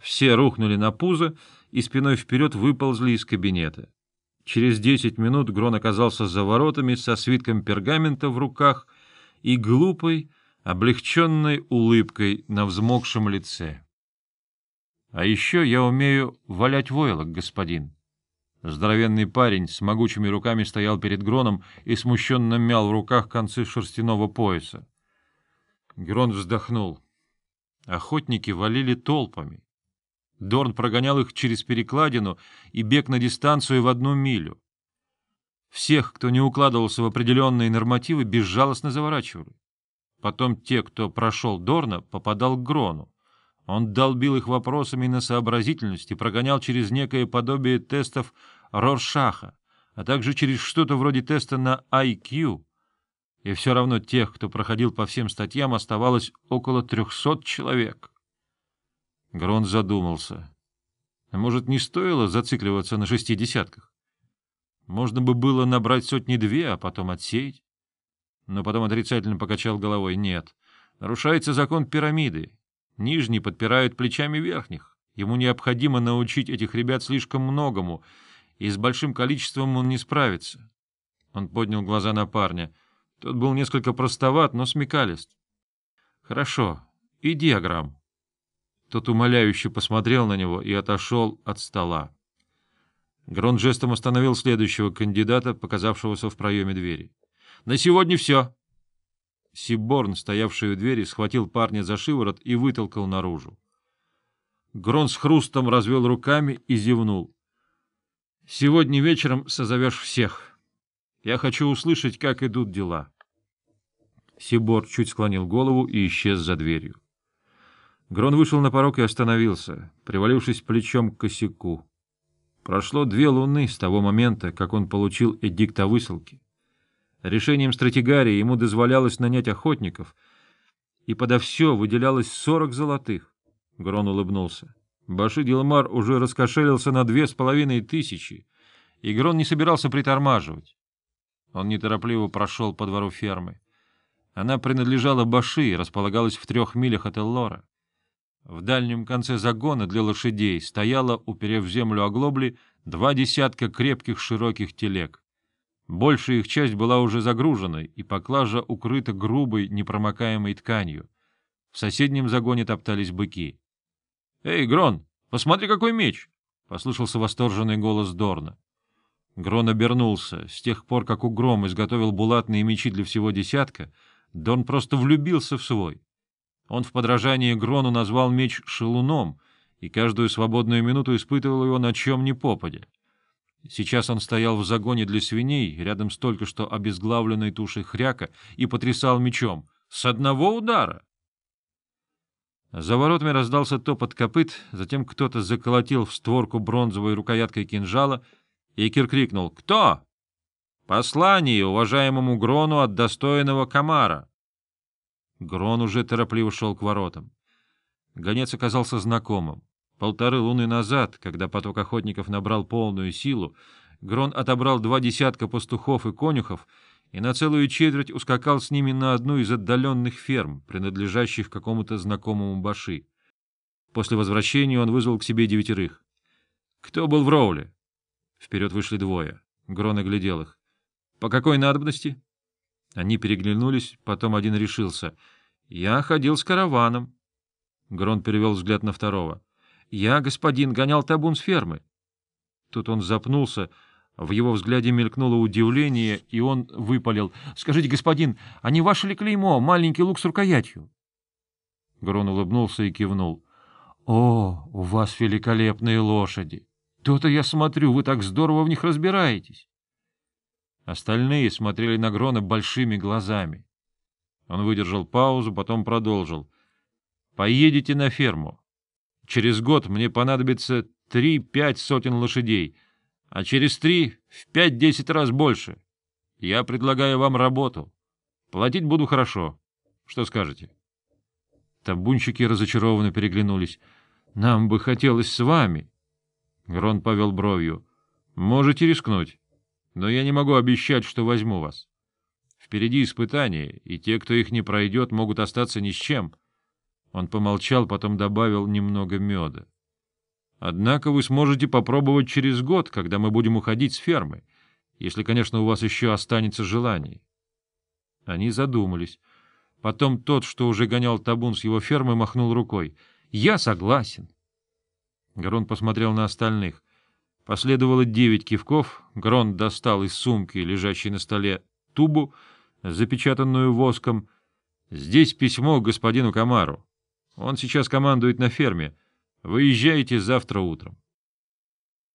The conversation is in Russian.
Все рухнули на пузо и спиной вперед выползли из кабинета. Через десять минут Грон оказался за воротами со свитком пергамента в руках и глупой, облегченной улыбкой на взмокшем лице. — А еще я умею валять войлок, господин. Здоровенный парень с могучими руками стоял перед Гроном и смущенно мял в руках концы шерстяного пояса. Грон вздохнул. Охотники валили толпами. Дорн прогонял их через перекладину и бег на дистанцию в одну милю. Всех, кто не укладывался в определенные нормативы, безжалостно заворачивали. Потом те, кто прошел Дорна, попадал к Грону. Он долбил их вопросами на сообразительность и прогонял через некое подобие тестов Роршаха, а также через что-то вроде теста на IQ. И все равно тех, кто проходил по всем статьям, оставалось около трехсот человек. Грон задумался. Может, не стоило зацикливаться на шести десятках? Можно бы было набрать сотни-две, а потом отсеять. Но потом отрицательно покачал головой. Нет, нарушается закон пирамиды. Нижние подпирают плечами верхних. Ему необходимо научить этих ребят слишком многому, и с большим количеством он не справится. Он поднял глаза на парня. Тот был несколько простоват, но смекалист. — Хорошо. И диаграмм. Тот умоляюще посмотрел на него и отошел от стола. Грон жестом остановил следующего кандидата, показавшегося в проеме двери. — На сегодня все. Сиборн, стоявший у двери, схватил парня за шиворот и вытолкал наружу. Грон с хрустом развел руками и зевнул. — Сегодня вечером созовешь всех. Я хочу услышать, как идут дела. Сибор чуть склонил голову и исчез за дверью. Грон вышел на порог и остановился, привалившись плечом к косяку. Прошло две луны с того момента, как он получил эдикт о высылке. Решением стратегарии ему дозволялось нанять охотников, и подо все выделялось сорок золотых. Грон улыбнулся. Баши Дилмар уже раскошелился на две с половиной тысячи, и Грон не собирался притормаживать. Он неторопливо прошел по двору фермы. Она принадлежала Баши и располагалась в трех милях от Эллора. В дальнем конце загона для лошадей стояло, уперев в землю оглобли, два десятка крепких широких телег. Большая их часть была уже загружена, и поклажа укрыта грубой, непромокаемой тканью. В соседнем загоне топтались быки. — Эй, Грон, посмотри, какой меч! — послышался восторженный голос Дорна. Грон обернулся. С тех пор, как Угром изготовил булатные мечи для всего десятка, Дорн просто влюбился в свой. Он в подражании Грону назвал меч шелуном и каждую свободную минуту испытывал его на чем ни попадя. Сейчас он стоял в загоне для свиней, рядом с только что обезглавленной тушей хряка, и потрясал мечом. С одного удара! За воротами раздался топот копыт, затем кто-то заколотил в створку бронзовой рукояткой кинжала, и Кир крикнул «Кто?» «Послание уважаемому Грону от достойного Камара». Грон уже торопливо шел к воротам. Гонец оказался знакомым. Полторы луны назад, когда поток охотников набрал полную силу, Грон отобрал два десятка пастухов и конюхов и на целую четверть ускакал с ними на одну из отдаленных ферм, принадлежащих какому-то знакомому баши. После возвращения он вызвал к себе девятерых. — Кто был в Роуле? Вперед вышли двое. Грон оглядел их. — По какой надобности? Они переглянулись, потом один решился. — Я ходил с караваном. Грон перевел взгляд на второго. — Я, господин, гонял табун с фермы. Тут он запнулся, в его взгляде мелькнуло удивление, и он выпалил. — Скажите, господин, а не ваше ли клеймо, маленький лук с рукоятью? Грон улыбнулся и кивнул. — О, у вас великолепные лошади! То-то я смотрю, вы так здорово в них разбираетесь. Остальные смотрели на Грона большими глазами. Он выдержал паузу, потом продолжил. — Поедете на ферму. Через год мне понадобится три-пять сотен лошадей, а через три — в пять-десять раз больше. Я предлагаю вам работу. Платить буду хорошо. Что скажете? Табунщики разочарованно переглянулись. — Нам бы хотелось с вами. Грон повел бровью. — Можете рискнуть но я не могу обещать, что возьму вас. Впереди испытания, и те, кто их не пройдет, могут остаться ни с чем. Он помолчал, потом добавил немного меда. Однако вы сможете попробовать через год, когда мы будем уходить с фермы, если, конечно, у вас еще останется желание. Они задумались. Потом тот, что уже гонял табун с его фермы, махнул рукой. — Я согласен. Грон посмотрел на остальных. Последовало девять кивков. Грон достал из сумки, лежащей на столе, тубу, запечатанную воском. «Здесь письмо господину Камару. Он сейчас командует на ферме. Выезжайте завтра утром».